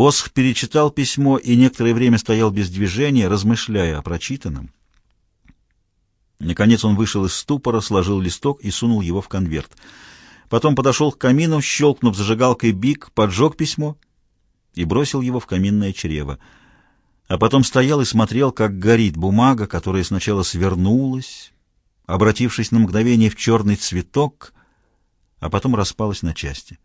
Босх перечитал письмо и некоторое время стоял без движения, размышляя о прочитанном. Наконец он вышел из ступора, сложил листок и сунул его в конверт. Потом подошел к камину, щелкнув зажигалкой бик, поджег письмо и бросил его в каминное чрево. А потом стоял и смотрел, как горит бумага, которая сначала свернулась, обратившись на мгновение в черный цветок, а потом распалась на части.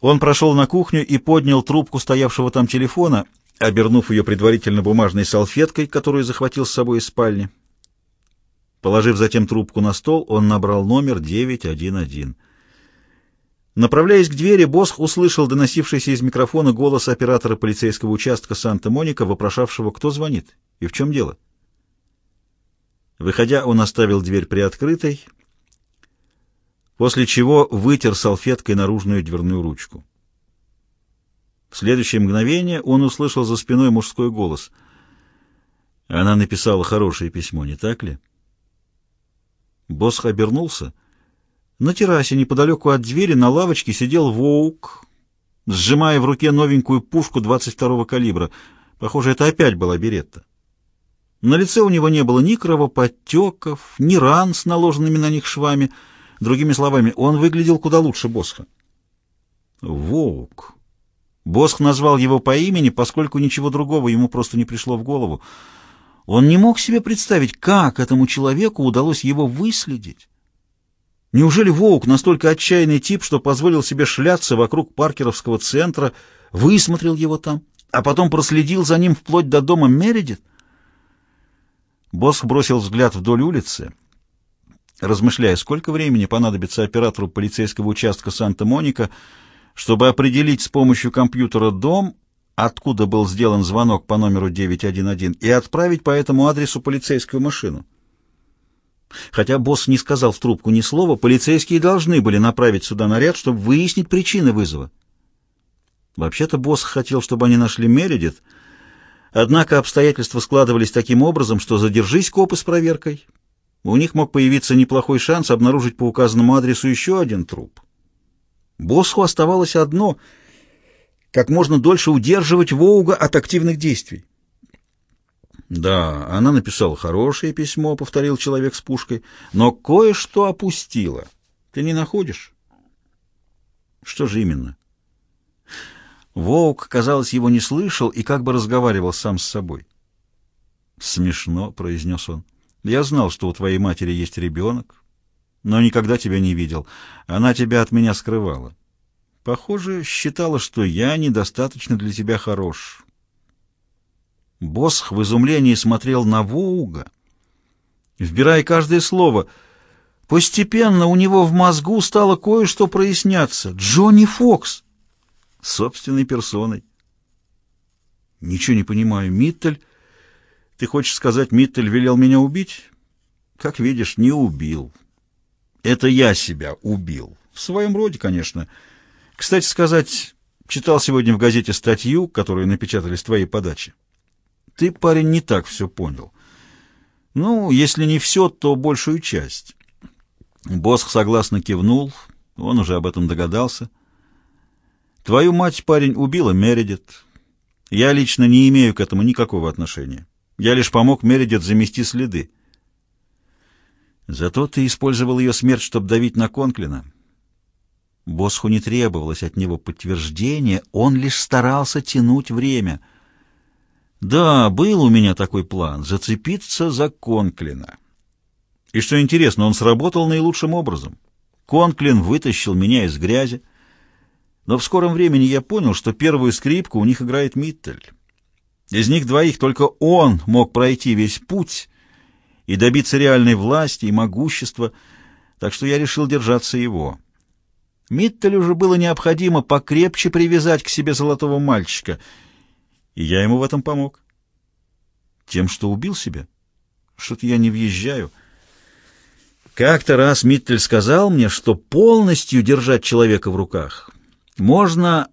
Он прошел на кухню и поднял трубку стоявшего там телефона, обернув ее предварительно бумажной салфеткой, которую захватил с собой из спальни. Положив затем трубку на стол, он набрал номер 911. Направляясь к двери, Босх услышал доносившийся из микрофона голос оператора полицейского участка Санта-Моника, вопрошавшего, кто звонит и в чем дело. Выходя, он оставил дверь приоткрытой, после чего вытер салфеткой наружную дверную ручку. В следующее мгновение он услышал за спиной мужской голос. Она написала хорошее письмо, не так ли? Босх обернулся. На террасе неподалеку от двери на лавочке сидел Воук, сжимая в руке новенькую пушку 22-го калибра. Похоже, это опять была беретта. На лице у него не было ни кровоподтеков, ни ран с наложенными на них швами — Другими словами, он выглядел куда лучше Босха. Волк. Босх назвал его по имени, поскольку ничего другого ему просто не пришло в голову. Он не мог себе представить, как этому человеку удалось его выследить. Неужели Волк настолько отчаянный тип, что позволил себе шляться вокруг паркеровского центра, высмотрел его там, а потом проследил за ним вплоть до дома Мередит? Босх бросил взгляд вдоль улицы — размышляя, сколько времени понадобится оператору полицейского участка Санта-Моника, чтобы определить с помощью компьютера дом, откуда был сделан звонок по номеру 911, и отправить по этому адресу полицейскую машину. Хотя босс не сказал в трубку ни слова, полицейские должны были направить сюда наряд, чтобы выяснить причины вызова. Вообще-то босс хотел, чтобы они нашли Мередит, однако обстоятельства складывались таким образом, что задержись копы с проверкой, у них мог появиться неплохой шанс обнаружить по указанному адресу еще один труп. Боссу оставалось одно — как можно дольше удерживать Воуга от активных действий. «Да, она написала хорошее письмо», — повторил человек с пушкой, — «но кое-что опустила. Ты не находишь?» «Что же именно?» Воук, казалось, его не слышал и как бы разговаривал сам с собой. «Смешно», — произнес он. Я знал, что у твоей матери есть ребенок, но никогда тебя не видел. Она тебя от меня скрывала. Похоже, считала, что я недостаточно для тебя хорош. Босх в изумлении смотрел на Воуга, вбирая каждое слово. Постепенно у него в мозгу стало кое-что проясняться. Джонни Фокс! Собственной персоной. Ничего не понимаю. Миттель ты хочешь сказать, Миттель велел меня убить? Как видишь, не убил. Это я себя убил. В своем роде, конечно. Кстати сказать, читал сегодня в газете статью, которую напечатали с твоей подачи. Ты, парень, не так все понял. Ну, если не все, то большую часть. Босх согласно кивнул, он уже об этом догадался. Твою мать, парень, убила Мередит. Я лично не имею к этому никакого отношения. Я лишь помог Мередит замести следы. Зато ты использовал ее смерть, чтобы давить на Конклина. Босху не требовалось от него подтверждения, он лишь старался тянуть время. Да, был у меня такой план — зацепиться за Конклина. И что интересно, он сработал наилучшим образом. Конклин вытащил меня из грязи, но в скором времени я понял, что первую скрипку у них играет Миттель. Из них двоих только он мог пройти весь путь и добиться реальной власти и могущества, так что я решил держаться его. Миттелю уже было необходимо покрепче привязать к себе золотого мальчика, и я ему в этом помог. Тем, что убил себя? Что-то я не въезжаю. Как-то раз Миттель сказал мне, что полностью держать человека в руках можно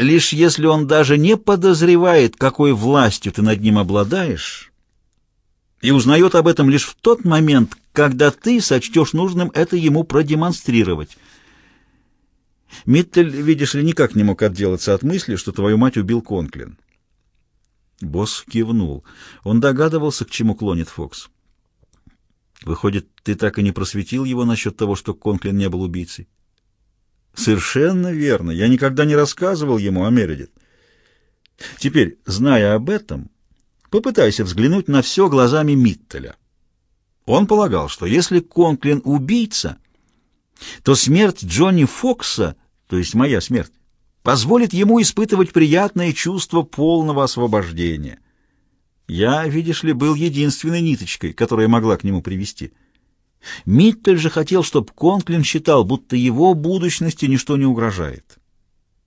лишь если он даже не подозревает, какой властью ты над ним обладаешь, и узнает об этом лишь в тот момент, когда ты сочтешь нужным это ему продемонстрировать. Миттель, видишь ли, никак не мог отделаться от мысли, что твою мать убил Конклин. Босс кивнул. Он догадывался, к чему клонит Фокс. Выходит, ты так и не просветил его насчет того, что Конклин не был убийцей? Совершенно верно. Я никогда не рассказывал ему о Мередит. Теперь, зная об этом, попытайся взглянуть на все глазами Миттеля. Он полагал, что если Конклин убийца, то смерть Джонни Фокса, то есть моя смерть, позволит ему испытывать приятное чувство полного освобождения. Я, видишь ли, был единственной ниточкой, которая могла к нему привести. Миттель же хотел, чтобы Конклин считал, будто его будущности ничто не угрожает.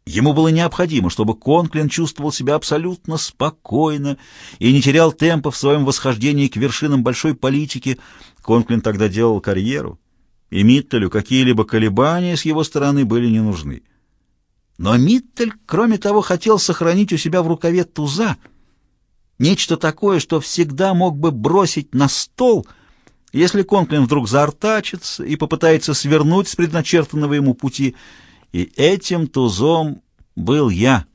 Ему было необходимо, чтобы Конклин чувствовал себя абсолютно спокойно и не терял темпа в своем восхождении к вершинам большой политики. Конклин тогда делал карьеру, и Миттелю какие-либо колебания с его стороны были не нужны. Но Миттель, кроме того, хотел сохранить у себя в рукаве туза, нечто такое, что всегда мог бы бросить на стол, если Конклин вдруг заортачится и попытается свернуть с предначертанного ему пути — и этим тузом был я.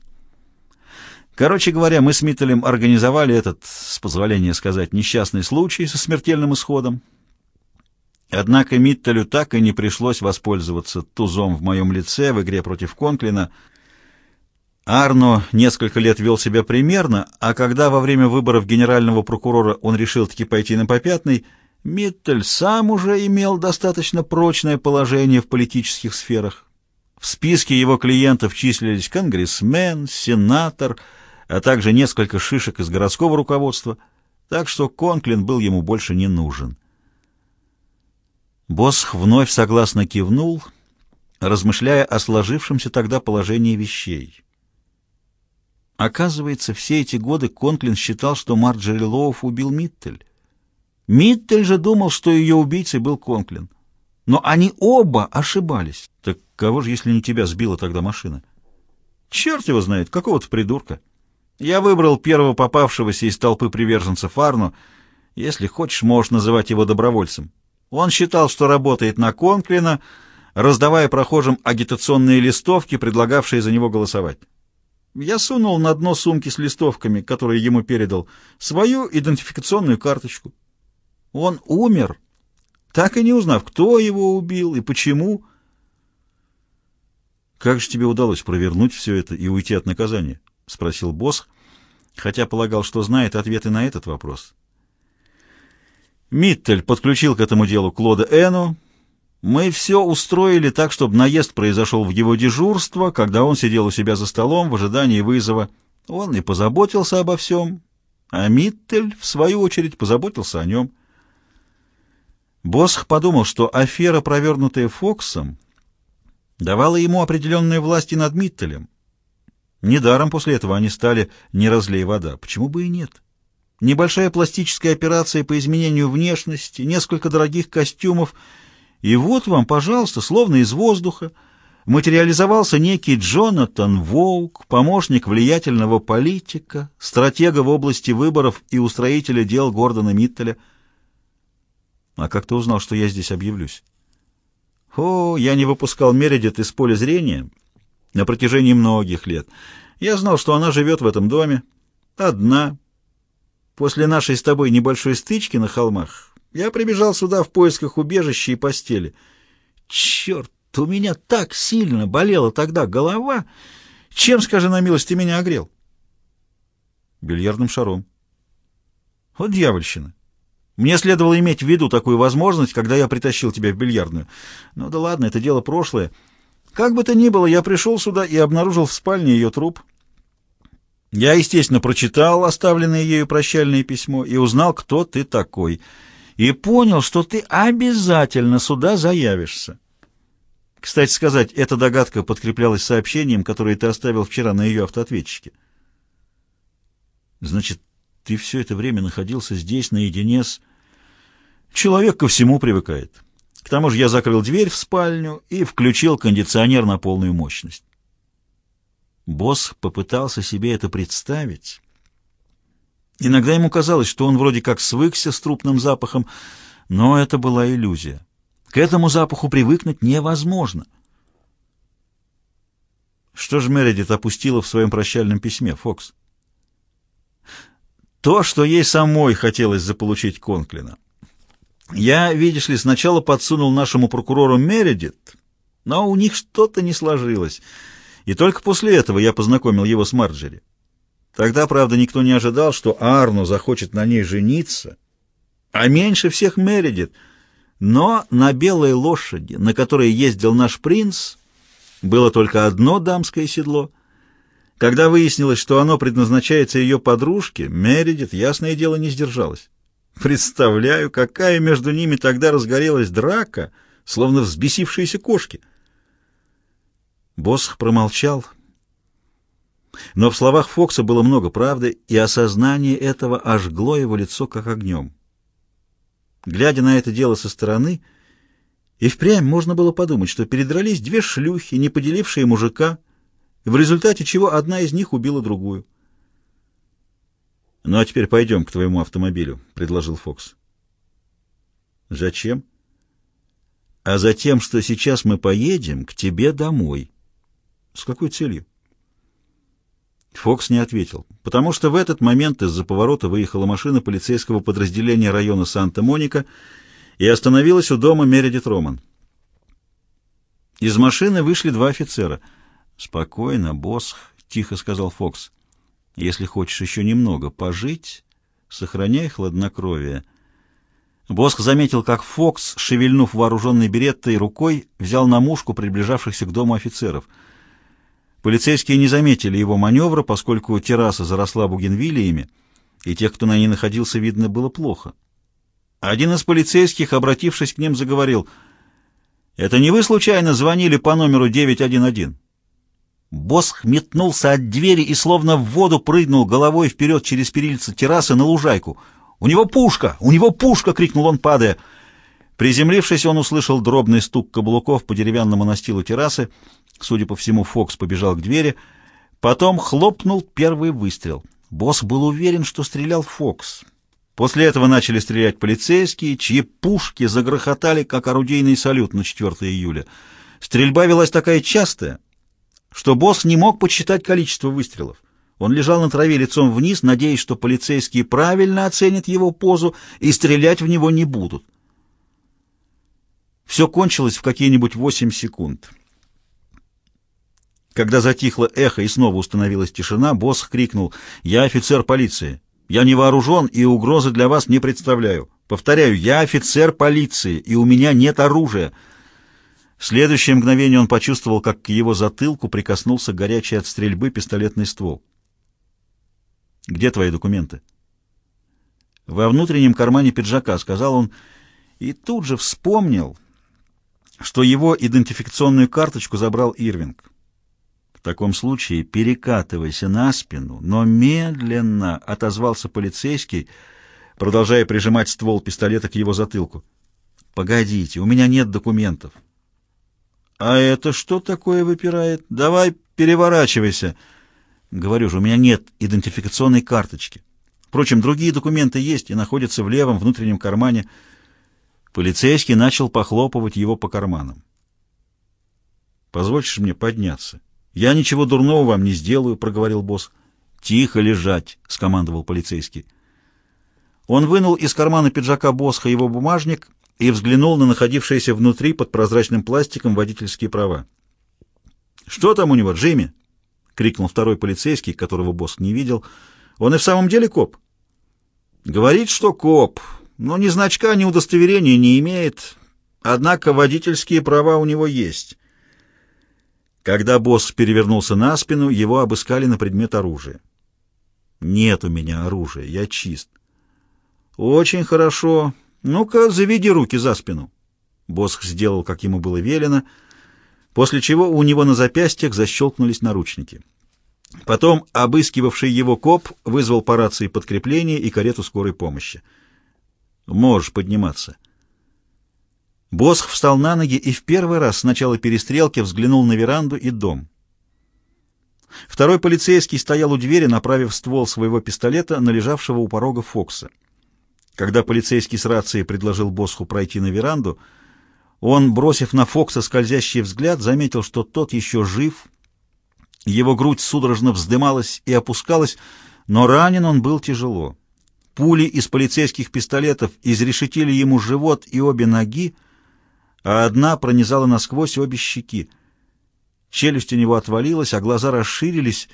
Короче говоря, мы с Миттелем организовали этот, с позволения сказать, несчастный случай со смертельным исходом. Однако Миттелю так и не пришлось воспользоваться тузом в моем лице в игре против Конклина. Арно несколько лет вел себя примерно, а когда во время выборов генерального прокурора он решил таки пойти на попятный, Миттель сам уже имел достаточно прочное положение в политических сферах. В списке его клиентов числились конгрессмен, сенатор, а также несколько шишек из городского руководства, так что Конклин был ему больше не нужен. Босх вновь согласно кивнул, размышляя о сложившемся тогда положении вещей. Оказывается, все эти годы Конклин считал, что Марджери Лоуф убил Миттель. Миттель же думал, что ее убийцей был Конклин. Но они оба ошибались. Так кого же, если не тебя, сбила тогда машина? Черт его знает, какого-то придурка. Я выбрал первого попавшегося из толпы приверженцев Арну. Если хочешь, можешь называть его добровольцем. Он считал, что работает на Конклина, раздавая прохожим агитационные листовки, предлагавшие за него голосовать. Я сунул на дно сумки с листовками, которые ему передал, свою идентификационную карточку. Он умер так и не узнав, кто его убил и почему. «Как же тебе удалось провернуть все это и уйти от наказания?» — спросил босс, хотя полагал, что знает ответы на этот вопрос. Миттель подключил к этому делу Клода Эну. Мы все устроили так, чтобы наезд произошел в его дежурство, когда он сидел у себя за столом в ожидании вызова. Он и позаботился обо всем, а Миттель, в свою очередь, позаботился о нем. Босх подумал, что афера, провернутая Фоксом, давала ему определенные власти над Миттелем. Недаром после этого они стали «не разлей вода». Почему бы и нет? Небольшая пластическая операция по изменению внешности, несколько дорогих костюмов, и вот вам, пожалуйста, словно из воздуха, материализовался некий Джонатан Воук, помощник влиятельного политика, стратега в области выборов и устроителя дел Гордона Миттеля – а как ты узнал, что я здесь объявлюсь? О, я не выпускал Мередит из поля зрения на протяжении многих лет. Я знал, что она живет в этом доме. Одна. После нашей с тобой небольшой стычки на холмах я прибежал сюда в поисках убежища и постели. Черт, у меня так сильно болела тогда голова. Чем, скажи на милость, ты меня огрел? Бильярдным шаром. Вот дьявольщина. Мне следовало иметь в виду такую возможность, когда я притащил тебя в бильярдную. Ну да ладно, это дело прошлое. Как бы то ни было, я пришел сюда и обнаружил в спальне ее труп. Я, естественно, прочитал оставленное ею прощальное письмо и узнал, кто ты такой. И понял, что ты обязательно сюда заявишься. Кстати сказать, эта догадка подкреплялась сообщением, которое ты оставил вчера на ее автоответчике. Значит, ты все это время находился здесь наедине с... Человек ко всему привыкает. К тому же я закрыл дверь в спальню и включил кондиционер на полную мощность. Босс попытался себе это представить. Иногда ему казалось, что он вроде как свыкся с трупным запахом, но это была иллюзия. К этому запаху привыкнуть невозможно. Что же Мередит опустила в своем прощальном письме, Фокс? То, что ей самой хотелось заполучить Конклина. Я, видишь ли, сначала подсунул нашему прокурору Мередит, но у них что-то не сложилось, и только после этого я познакомил его с Марджери. Тогда, правда, никто не ожидал, что Арно захочет на ней жениться, а меньше всех Мередит. Но на белой лошади, на которой ездил наш принц, было только одно дамское седло. Когда выяснилось, что оно предназначается ее подружке, Мередит, ясное дело, не сдержалась. Представляю, какая между ними тогда разгорелась драка, словно взбесившиеся кошки. Босх промолчал, но в словах Фокса было много правды, и осознание этого ожгло его лицо как огнем. Глядя на это дело со стороны, и впрямь можно было подумать, что передрались две шлюхи, не поделившие мужика, в результате чего одна из них убила другую. «Ну а теперь пойдем к твоему автомобилю», — предложил Фокс. «Зачем?» «А за тем, что сейчас мы поедем к тебе домой». «С какой целью?» Фокс не ответил, потому что в этот момент из-за поворота выехала машина полицейского подразделения района Санта-Моника и остановилась у дома Мередит Роман. Из машины вышли два офицера. «Спокойно, босс», — тихо сказал Фокс. «Если хочешь еще немного пожить, сохраняй хладнокровие». Босх заметил, как Фокс, шевельнув вооруженной береттой рукой, взял на мушку приближавшихся к дому офицеров — Полицейские не заметили его маневра, поскольку терраса заросла бугенвиллиями, и тех, кто на ней находился, видно было плохо. Один из полицейских, обратившись к ним, заговорил, «Это не вы случайно звонили по номеру 911?» Босх метнулся от двери и словно в воду прыгнул головой вперед через перильца террасы на лужайку. «У него пушка! У него пушка!» — крикнул он, падая. Приземлившись, он услышал дробный стук каблуков по деревянному настилу террасы. Судя по всему, Фокс побежал к двери. Потом хлопнул первый выстрел. Босс был уверен, что стрелял Фокс. После этого начали стрелять полицейские, чьи пушки загрохотали, как орудийный салют на 4 июля. Стрельба велась такая частая, что босс не мог подсчитать количество выстрелов. Он лежал на траве лицом вниз, надеясь, что полицейские правильно оценят его позу и стрелять в него не будут. Все кончилось в какие-нибудь восемь секунд. Когда затихло эхо и снова установилась тишина, босс крикнул «Я офицер полиции! Я не вооружен и угрозы для вас не представляю! Повторяю, я офицер полиции, и у меня нет оружия!» В следующее мгновение он почувствовал, как к его затылку прикоснулся горячий от стрельбы пистолетный ствол. «Где твои документы?» «Во внутреннем кармане пиджака», — сказал он, и тут же вспомнил что его идентификационную карточку забрал Ирвинг. В таком случае перекатывайся на спину, но медленно отозвался полицейский, продолжая прижимать ствол пистолета к его затылку. «Погодите, у меня нет документов». «А это что такое выпирает? Давай переворачивайся». «Говорю же, у меня нет идентификационной карточки. Впрочем, другие документы есть и находятся в левом внутреннем кармане». Полицейский начал похлопывать его по карманам. «Позвольте мне подняться. Я ничего дурного вам не сделаю», — проговорил босс. «Тихо лежать», — скомандовал полицейский. Он вынул из кармана пиджака Босха его бумажник и взглянул на находившиеся внутри под прозрачным пластиком водительские права. «Что там у него, Джимми?» — крикнул второй полицейский, которого Босх не видел. «Он и в самом деле коп?» «Говорит, что коп», но ни значка, ни удостоверения не имеет, однако водительские права у него есть. Когда босс перевернулся на спину, его обыскали на предмет оружия. «Нет у меня оружия, я чист». «Очень хорошо. Ну-ка, заведи руки за спину». Босс сделал, как ему было велено, после чего у него на запястьях защелкнулись наручники. Потом обыскивавший его коп вызвал по рации подкрепление и карету скорой помощи. Можешь подниматься. Босх встал на ноги и в первый раз с начала перестрелки взглянул на веранду и дом. Второй полицейский стоял у двери, направив ствол своего пистолета на лежавшего у порога Фокса. Когда полицейский с рацией предложил Босху пройти на веранду, он, бросив на Фокса скользящий взгляд, заметил, что тот еще жив, Его грудь судорожно вздымалась и опускалась, но ранен он был тяжело. Пули из полицейских пистолетов изрешетили ему живот и обе ноги, а одна пронизала насквозь обе щеки. Челюсть у него отвалилась, а глаза расширились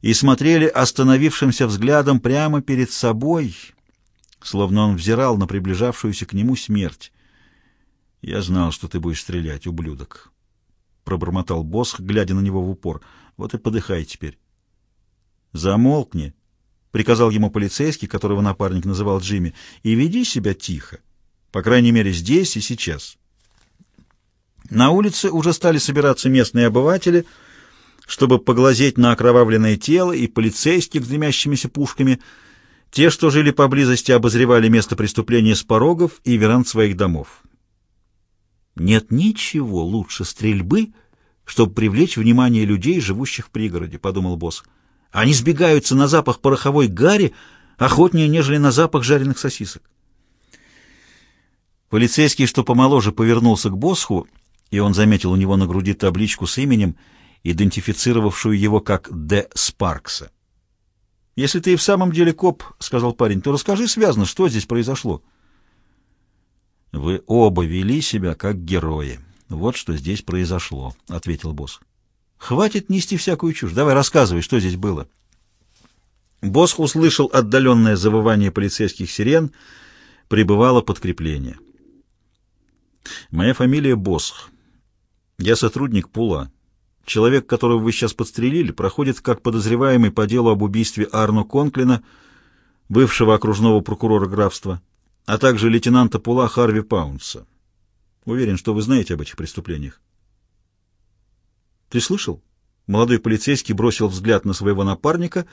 и смотрели остановившимся взглядом прямо перед собой, словно он взирал на приближавшуюся к нему смерть. «Я знал, что ты будешь стрелять, ублюдок», — пробормотал Босх, глядя на него в упор. «Вот и подыхай теперь». «Замолкни», — приказал ему полицейский, которого напарник называл Джимми, — «и веди себя тихо, по крайней мере здесь и сейчас». На улице уже стали собираться местные обыватели, чтобы поглазеть на окровавленное тело и полицейских с дымящимися пушками. Те, что жили поблизости, обозревали место преступления с порогов и веранд своих домов. Нет ничего лучше стрельбы, чтобы привлечь внимание людей, живущих в пригороде, — подумал босс. Они сбегаются на запах пороховой гари охотнее, нежели на запах жареных сосисок. Полицейский, что помоложе, повернулся к Босху и он заметил у него на груди табличку с именем, идентифицировавшую его как Д. Спаркса. «Если ты и в самом деле коп, — сказал парень, — то расскажи связно, что здесь произошло». «Вы оба вели себя как герои. Вот что здесь произошло», — ответил босс. «Хватит нести всякую чушь. Давай рассказывай, что здесь было». Босс услышал отдаленное завывание полицейских сирен, прибывало подкрепление. «Моя фамилия Босх. Я сотрудник Пула. Человек, которого вы сейчас подстрелили, проходит как подозреваемый по делу об убийстве Арно Конклина, бывшего окружного прокурора графства, а также лейтенанта Пула Харви Паунса. Уверен, что вы знаете об этих преступлениях. Ты слышал? Молодой полицейский бросил взгляд на своего напарника,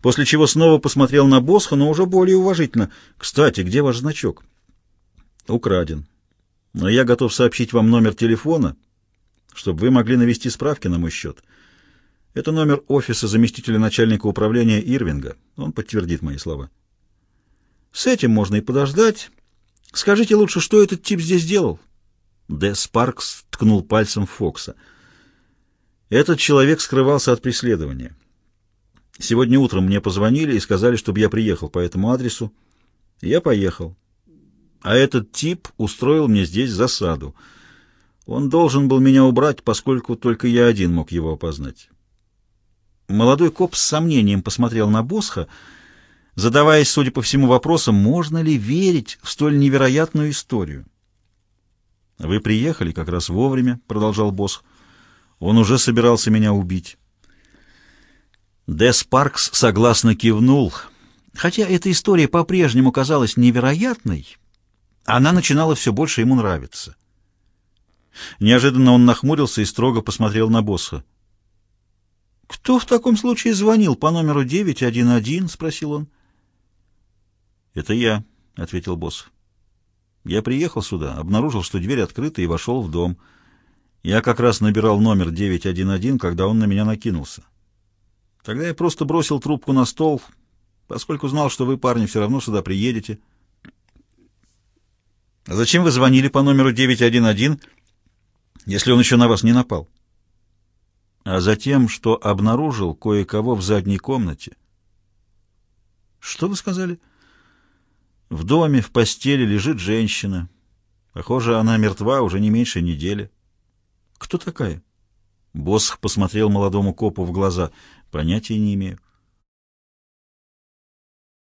после чего снова посмотрел на Босха, но уже более уважительно. «Кстати, где ваш значок?» «Украден. Но я готов сообщить вам номер телефона, чтобы вы могли навести справки на мой счет. Это номер офиса заместителя начальника управления Ирвинга. Он подтвердит мои слова. С этим можно и подождать. Скажите лучше, что этот тип здесь делал? Д. Спаркс ткнул пальцем Фокса. Этот человек скрывался от преследования. Сегодня утром мне позвонили и сказали, чтобы я приехал по этому адресу. Я поехал. А этот тип устроил мне здесь засаду — он должен был меня убрать, поскольку только я один мог его опознать. Молодой коп с сомнением посмотрел на Босха, задаваясь, судя по всему, вопросом, можно ли верить в столь невероятную историю. «Вы приехали как раз вовремя», — продолжал Босх. «Он уже собирался меня убить». Дес Паркс согласно кивнул. Хотя эта история по-прежнему казалась невероятной, она начинала все больше ему нравиться. Неожиданно он нахмурился и строго посмотрел на босса. «Кто в таком случае звонил по номеру 911?» — спросил он. «Это я», — ответил босс. «Я приехал сюда, обнаружил, что дверь открыта, и вошел в дом. Я как раз набирал номер 911, когда он на меня накинулся. Тогда я просто бросил трубку на стол, поскольку знал, что вы, парни, все равно сюда приедете». «А зачем вы звонили по номеру 911?» Если он еще на вас не напал. А затем, что обнаружил кое-кого в задней комнате. Что вы сказали? В доме, в постели лежит женщина. Похоже, она мертва уже не меньше недели. Кто такая? Босх посмотрел молодому копу в глаза. Понятия не имею.